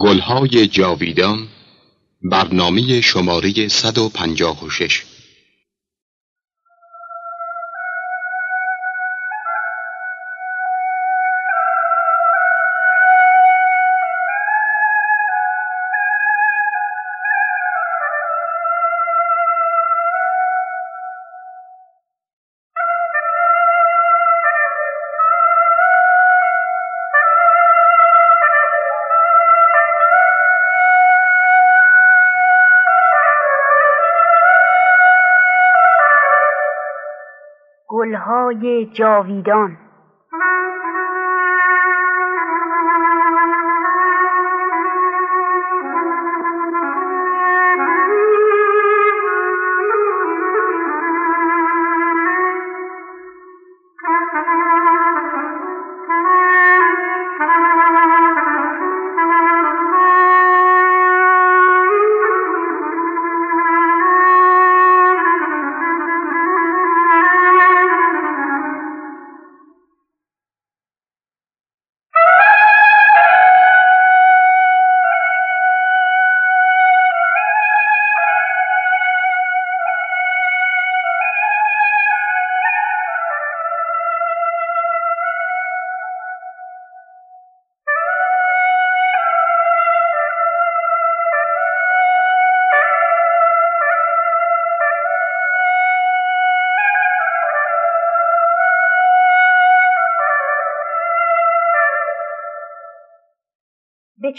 گلهای جاویدان برنامه شماره 156 جاویدان.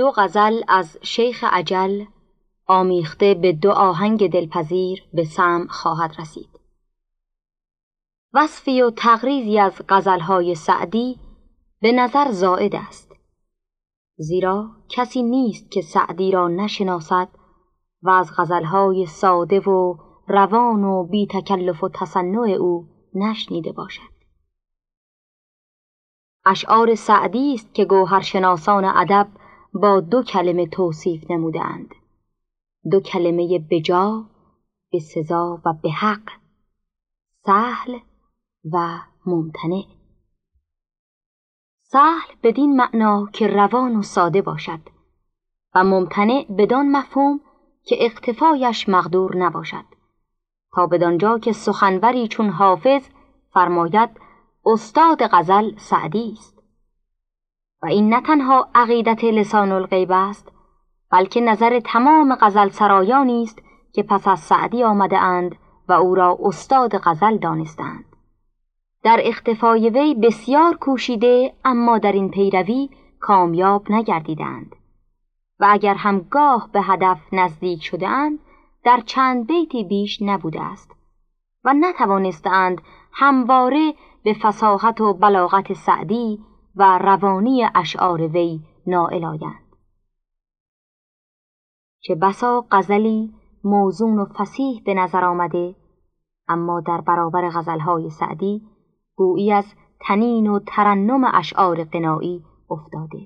دو غزل از شیخ عجل آمیخته به دو آهنگ دلپذیر به سم خواهد رسید. وصفی و تقریزی از غزلهای سعدی به نظر زائد است. زیرا کسی نیست که سعدی را نشناسد و از غزلهای ساده و روان و بی تکلف و تصنع او نشنیده باشد. اشعار سعدی است که گوهرشناسان ادب با دو کلمه توصیف نمودند. دو کلمه بجا به سزا و به حق سهل و ممتنع. سهل بدین معنا که روان و ساده باشد و ممتنع بدان مفهوم که اقتفایش مقدور نباشد. تا بدانجا که سخنوری چون حافظ فرماید استاد غزل سعدی است. و این نه تنها عقیدت لسان الغیب است بلکه نظر تمام غزل سرایانی است که پس از سعدی آمده اند و او را استاد غزل دانستند. در اختفای وی بسیار کوشیده اما در این پیروی کامیاب نگردیدند. و اگر هم گاه به هدف نزدیک شده اند در چند بیتی بیش نبوده است و نتوانستند همواره به فساحت و بلاغت سعدی و روانی اشعار وی نائل آیند. چه بسا غزلی موزون و فسیح به نظر آمده اما در برابر غزلهای سعدی گویی از تنین و ترنم اشعار قنایی افتاده.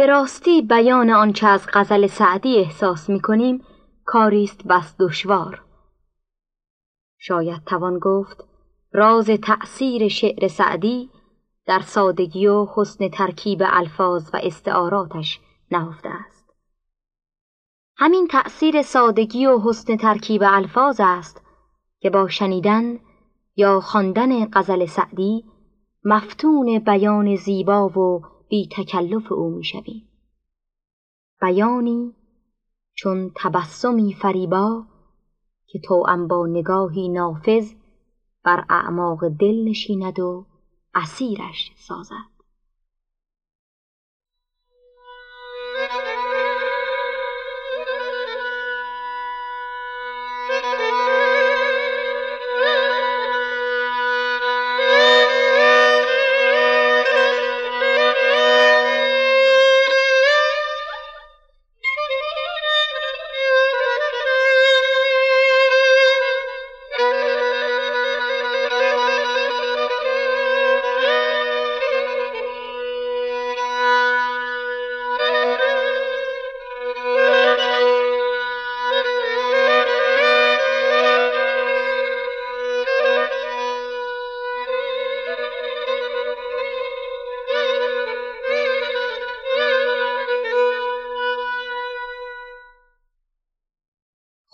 به راستی بیان آنچه از غزل سعدی احساس می کنیم کاریست بس دشوار. شاید توان گفت راز تأثیر شعر سعدی در سادگی و حسن ترکیب الفاظ و استعاراتش نهفته است. همین تأثیر سادگی و حسن ترکیب الفاظ است که با شنیدن یا خواندن غزل سعدی مفتون بیان زیبا و بی تکلف او می‌شویم. بیانی چون تبسمی فریبا که توأم با نگاهی نافذ بر اعماق دل نشیند و اسیرش سازد.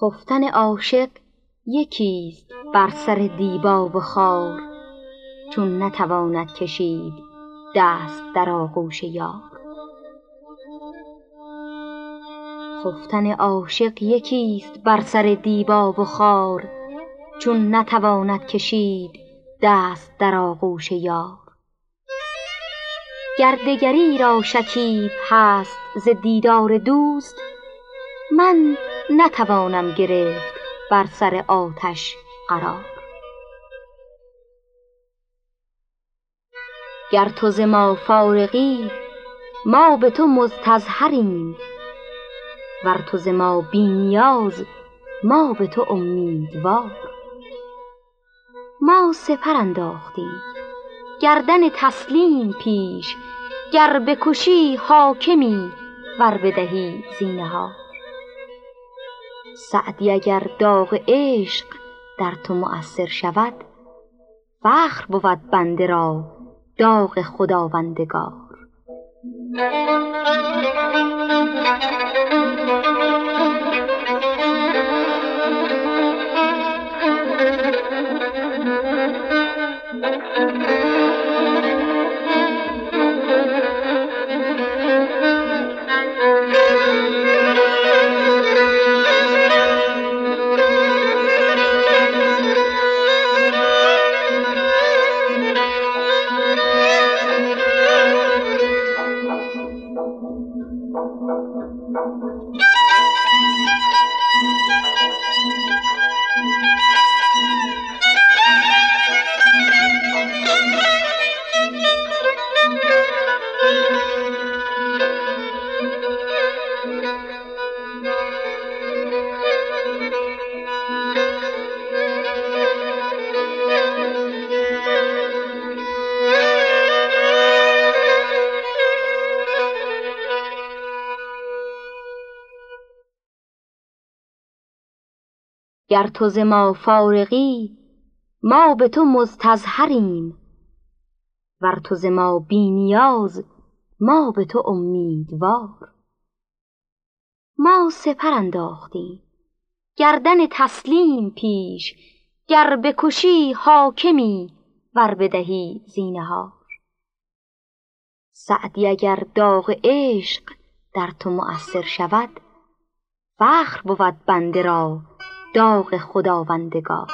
خفتن عاشق یکیست بر سر دیبا و خار چون نتواند کشید دست در آغوش یار. خفتن عاشق یکیست بر سر دیبا و خار چون نتواند کشید دست در آغوش یار. گردگری را شکیب هست ز دیدار دوست من نتوانم گرفت بر سر آتش قرار. گر تو ز ما فارغی ما به تو مستظهریم. ور تو ز ما بی نیاز ما به تو امیدوار. ما سپر انداختیم گردن تسلیم پیش. گر بکشی حاکمی ور بدهی زینهار. سعدی اگر داغ عشق در تو مؤثر شود فخر بود بنده را داغ خداوندگار. گر تو ز ما فارغی ما به تو مستظهریم. ور تو ز ما بی نیاز ما به تو امیدوار. ما سپر انداختیم گردن تسلیم پیش گر بکشی حاکمی ور بدهی زینهار. سعدی اگر داغ عشق در تو مؤثر شود فخر بود بنده را داغ خداوندگار.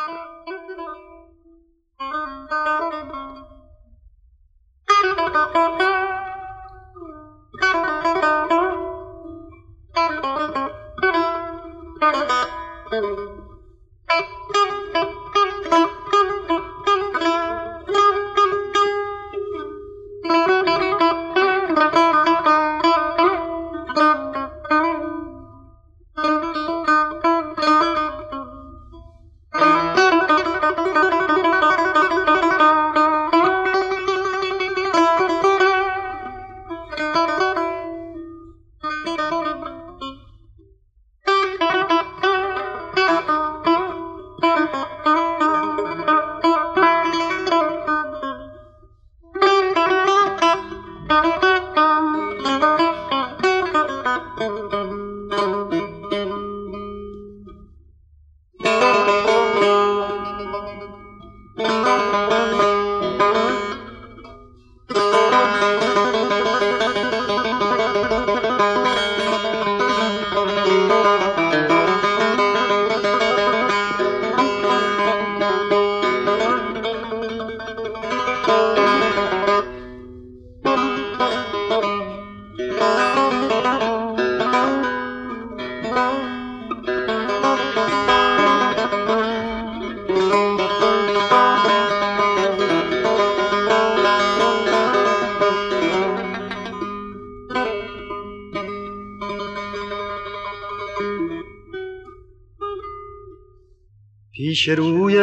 پیش روی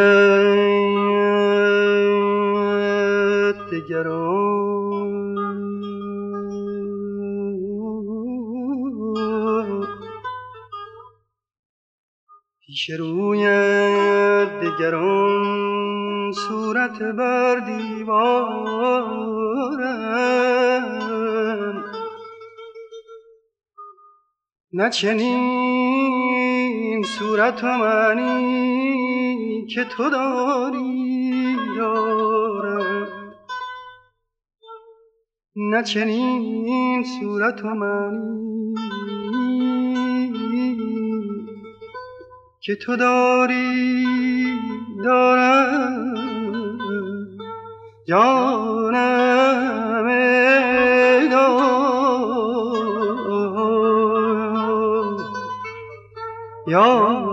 دگران پیش روی دگران صورت بر دیوارم. نه چنین صورت و معنی که تو داری یارم نه چنین صورت و که تو داری دارم. جانم یا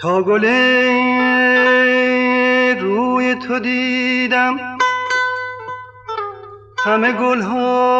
تا گل روی تو دیدم. همه گل ها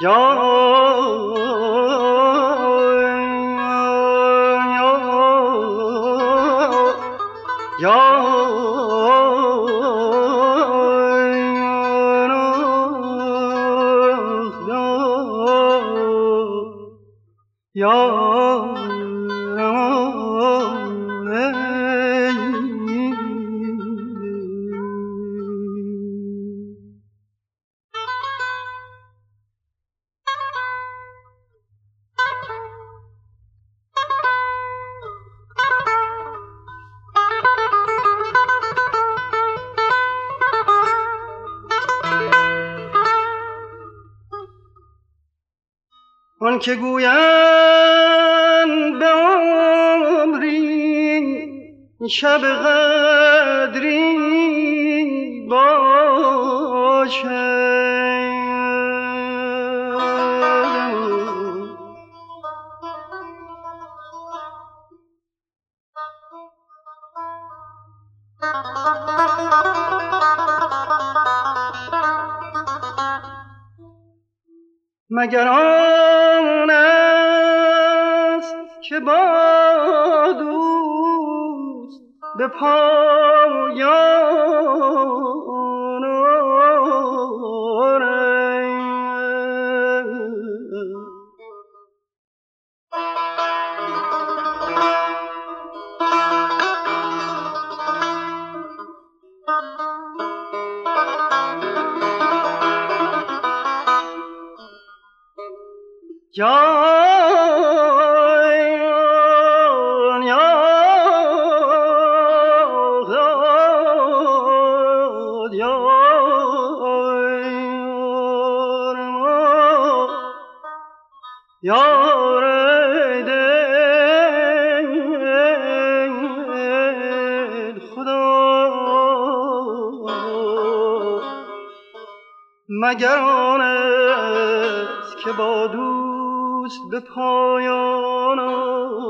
یا که گویند به عمری شب قدری باشد مگر آن که با دوست به پایان جان مگر آن است که با دوست به پایان که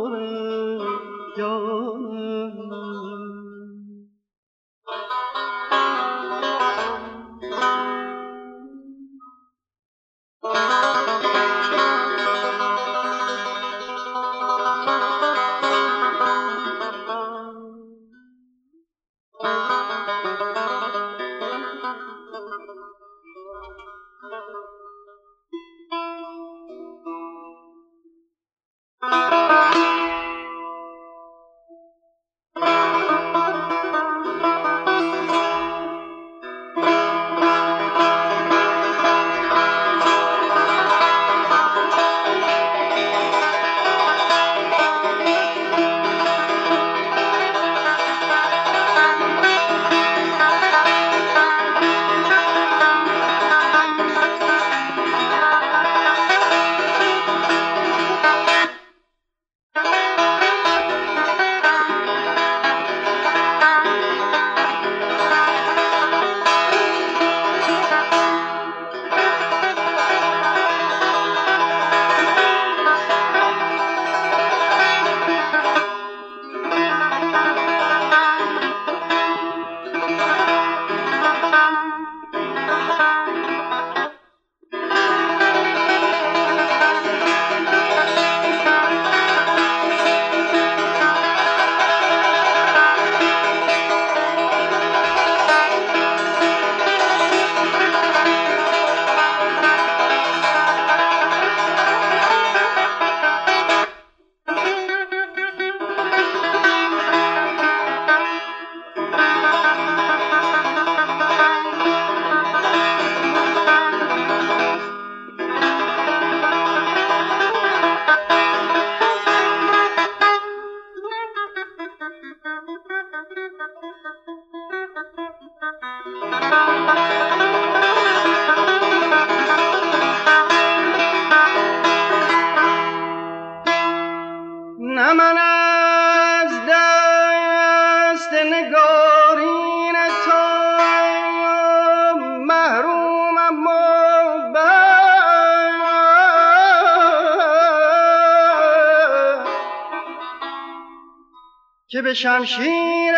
به شمشیر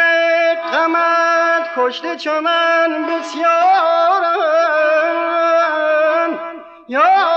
غمت کشته چو من بسیارم یا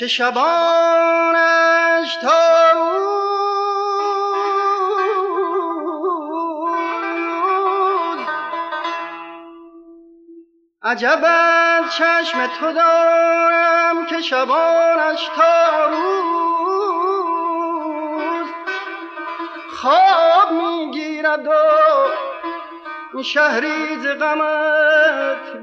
که شبانش تا روز عجب چشم تو دارم که شبانش تا روز. خواب می‌گیرد و شهری غمت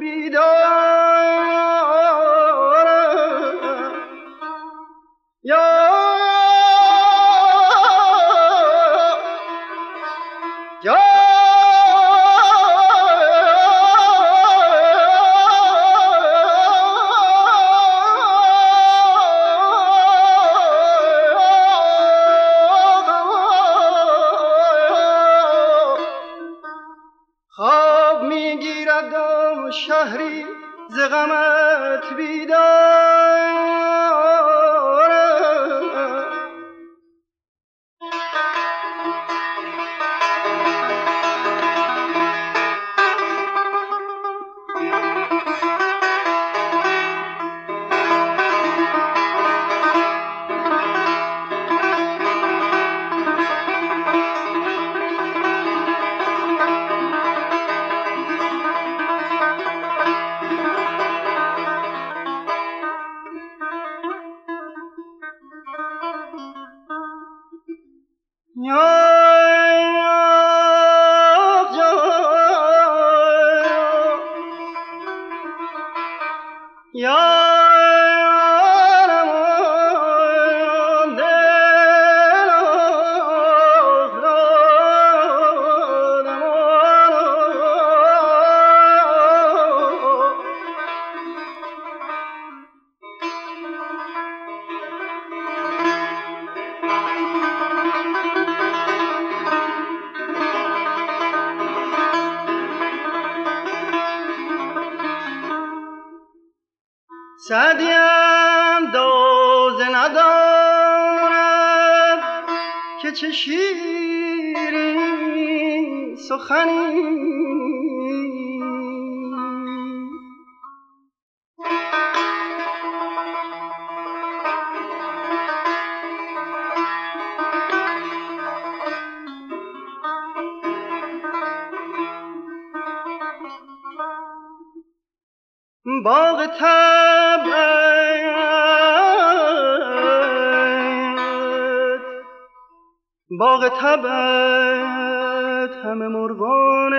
باغ تبت همه مرغان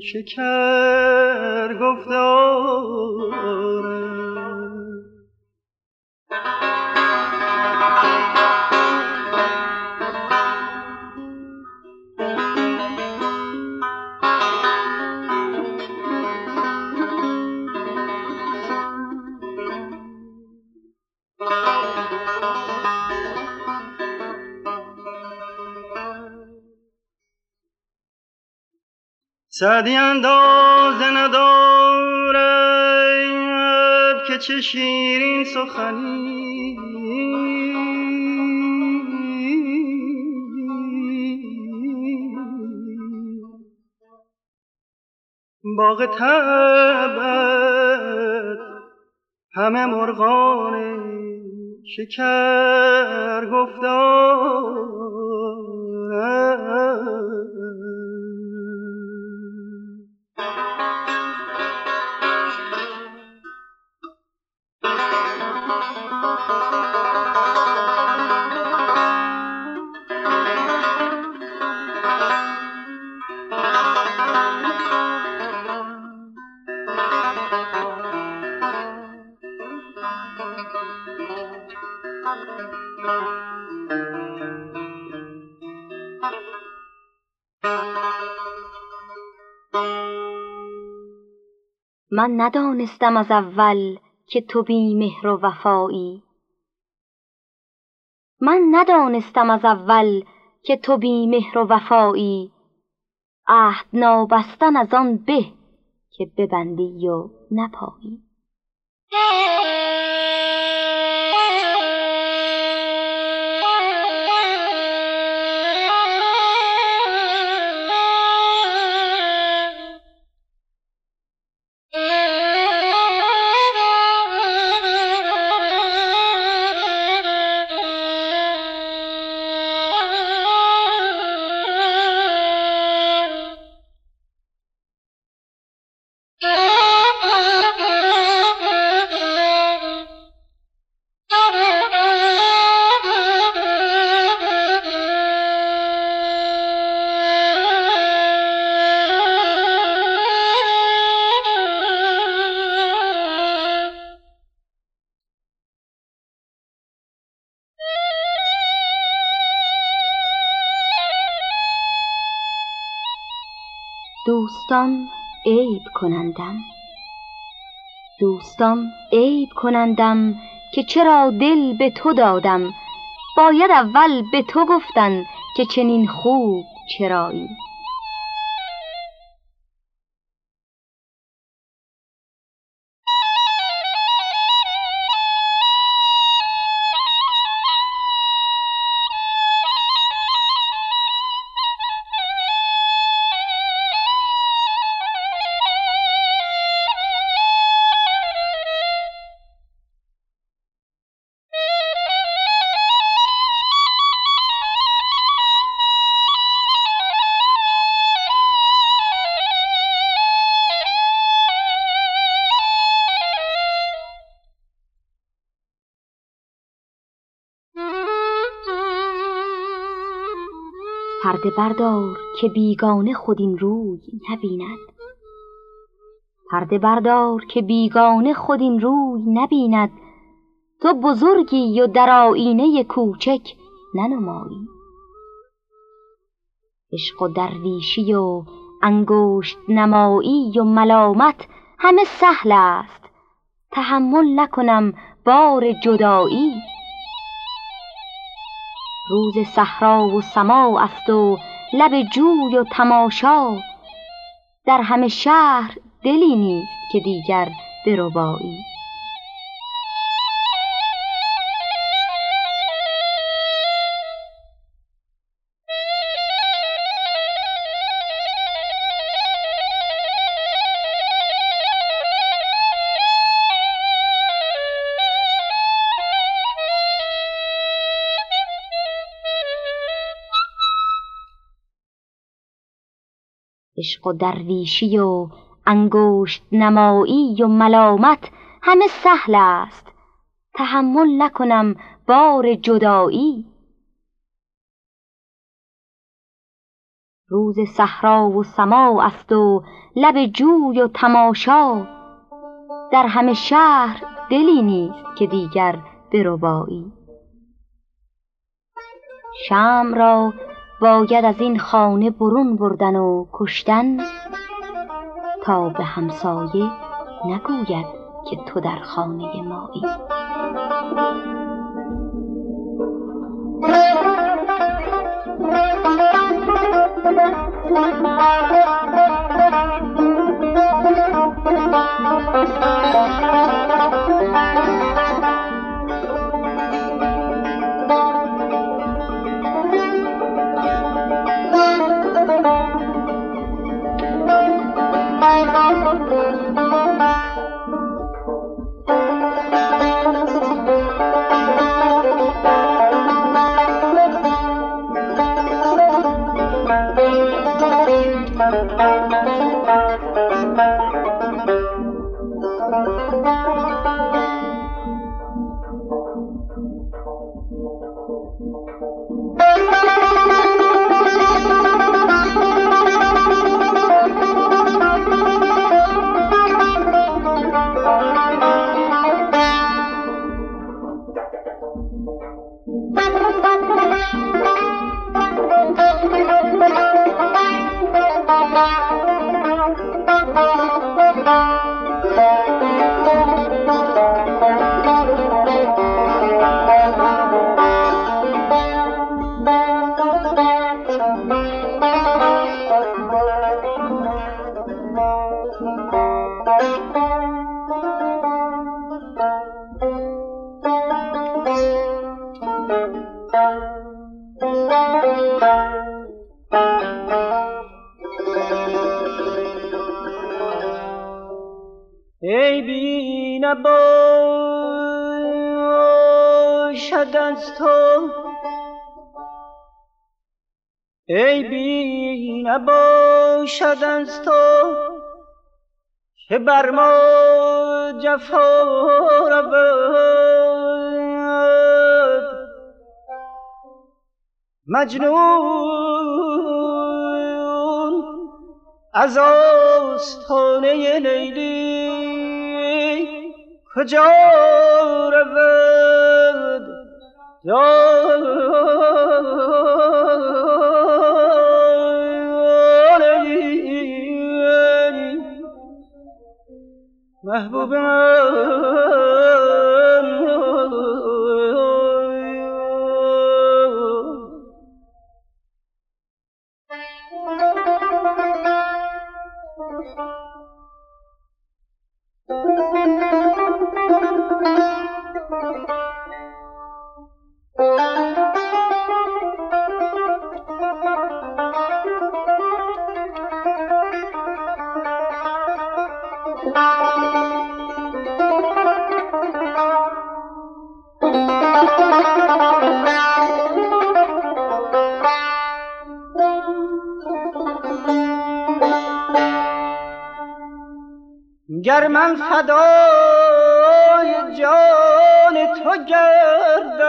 شکر گفتاره سعدی اندازه ندارد که چه شیرین سخنی. باغ تبت همه مرغان شکر گفتار. من ندانستم از اول که تو بی مهر و وفایی. من ندانستم از اول که تو بی مهر و وفایی. عهد نابستن از آن به که ببندی و نپایی. دوستان عیب کنندم. دوستان عیب کنندم که چرا دل به تو دادم. باید اول به تو گفتن که چنین خوب چرایی. پرده بردار که بیگانه خود این روی نبیند. پرده بردار که بیگانه خود این روی نبیند. تو بزرگی و در آینه کوچک ننمایی. عشق و درویشی و انگشت نمایی و ملامت همه سهل است. تحمل نکنم بار جدایی. روز صحرا و سما است و لب جوی و تماشا. در همه شهر دلی نیست که دیگر بربایی. عشق و درویشی و انگشت نمایی و ملامت همه سهل است. تحمل نکنم بار جدایی. روز صحرا و سما است و لب جوی و تماشا. در همه شهر دلی نیست که دیگر بربایی. شم را باید از این خانه برون بردن و کشتن تا به همسایه نگوید که تو در خانه مایی. ای از تو. ای بی نباشد از تو که بر ما جفا رود. مجنون از آستانه لیلی کجا رود؟ محبوب گر من فدای جان تو گردم.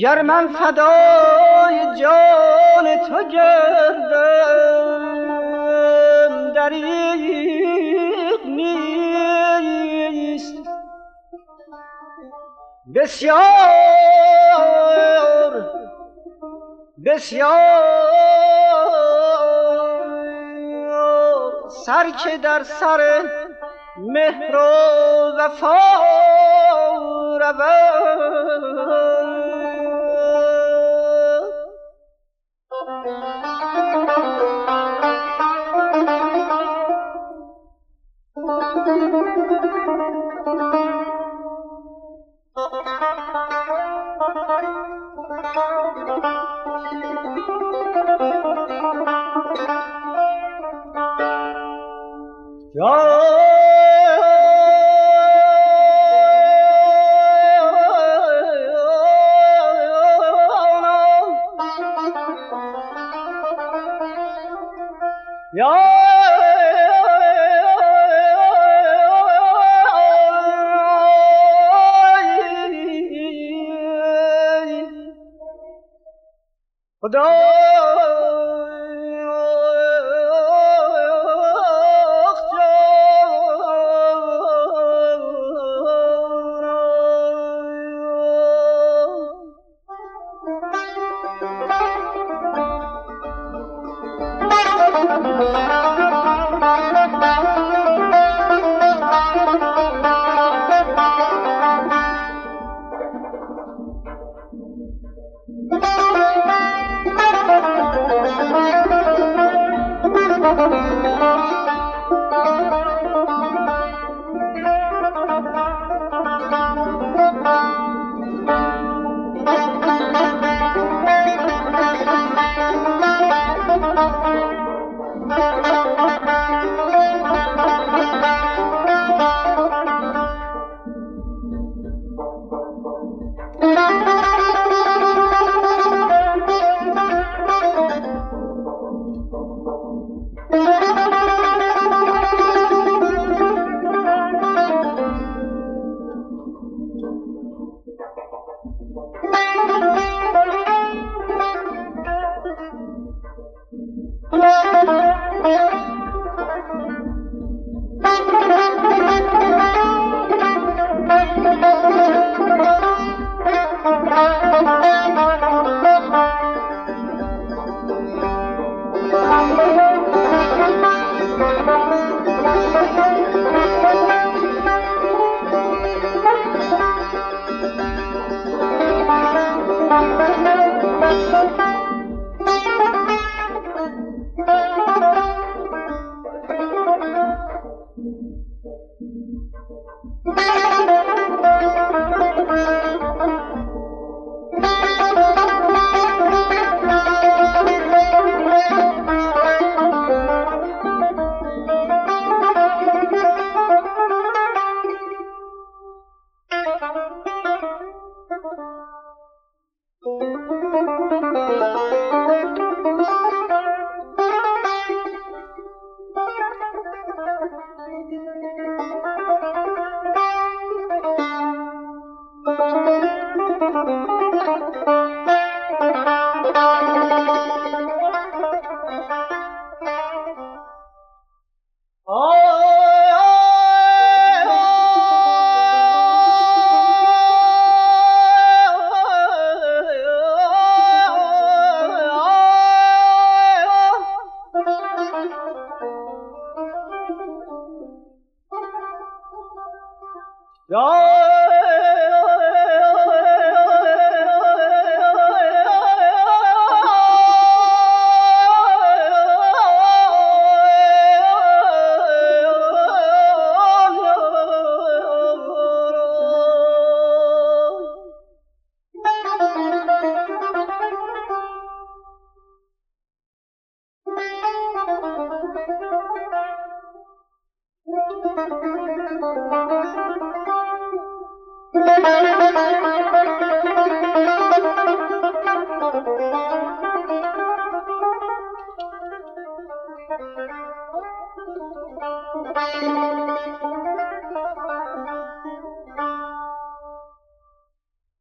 گر من فدای جان تو گردم دریق نیست. بسیار بسیار سر که در سر مهر و وفا رود No.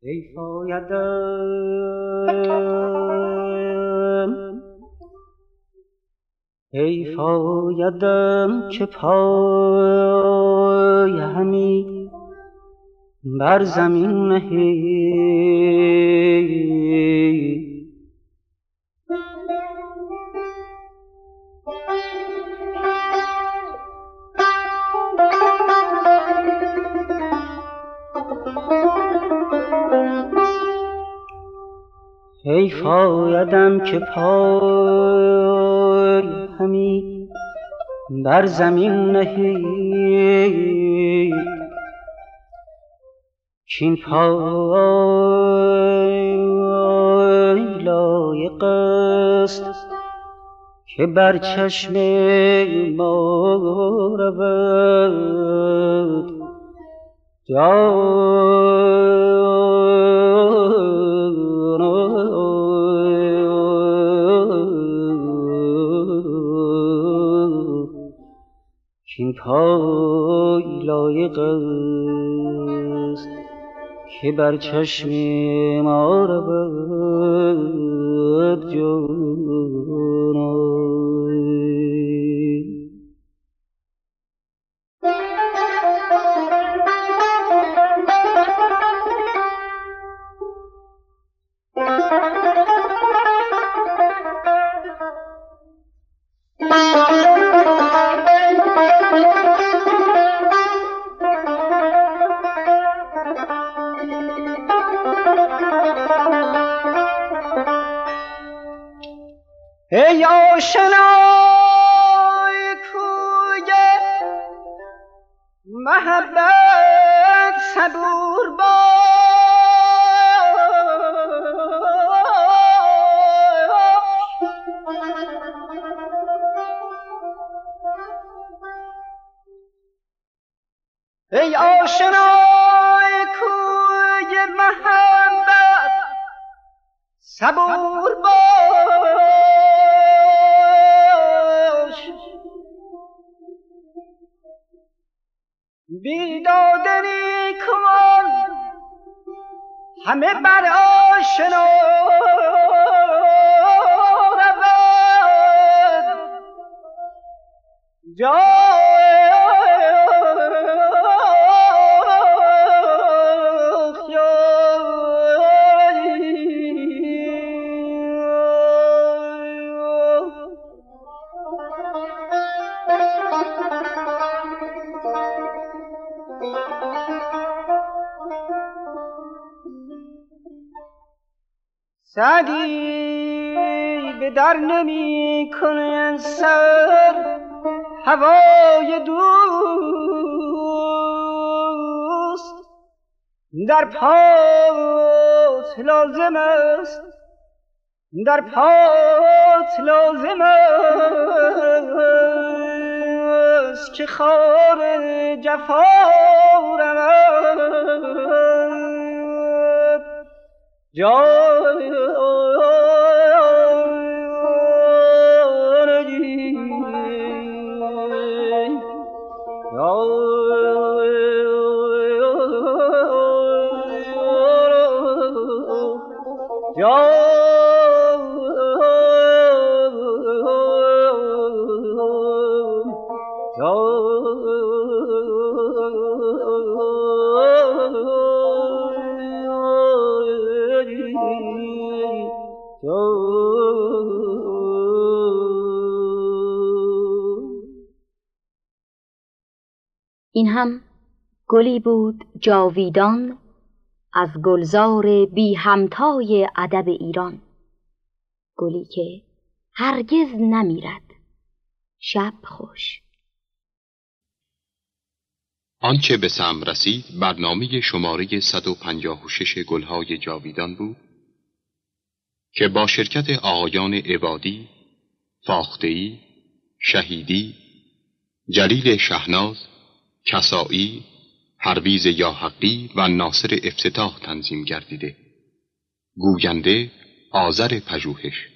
ای فایده ای فایدم که پای همی بر زمین نهی. ای فایدم که پای همی بر زمین نهی. چین پای لایق است که بر چشم ما رود. کین پای لایق است که بر چشم ما رود جانان همه بر آشنا. در نمی کنن سر هوای دوست. در پات لازم است در پات لازم است که خار جفا رود. این گلی بود جاویدان از گلزار بی همتای ادب ایران. گلی که هرگز نمیرد. شب خوش. آنچه به سم رسید برنامه شماره 156 گلهای جاویدان بود که با شرکت آقایان عبادی، فاختهی، شهیدی، جلیل شهناز، کسایی، پرویز یاحقی و ناصر افتتاح تنظیم گردیده. گوینده آذر پژوهش.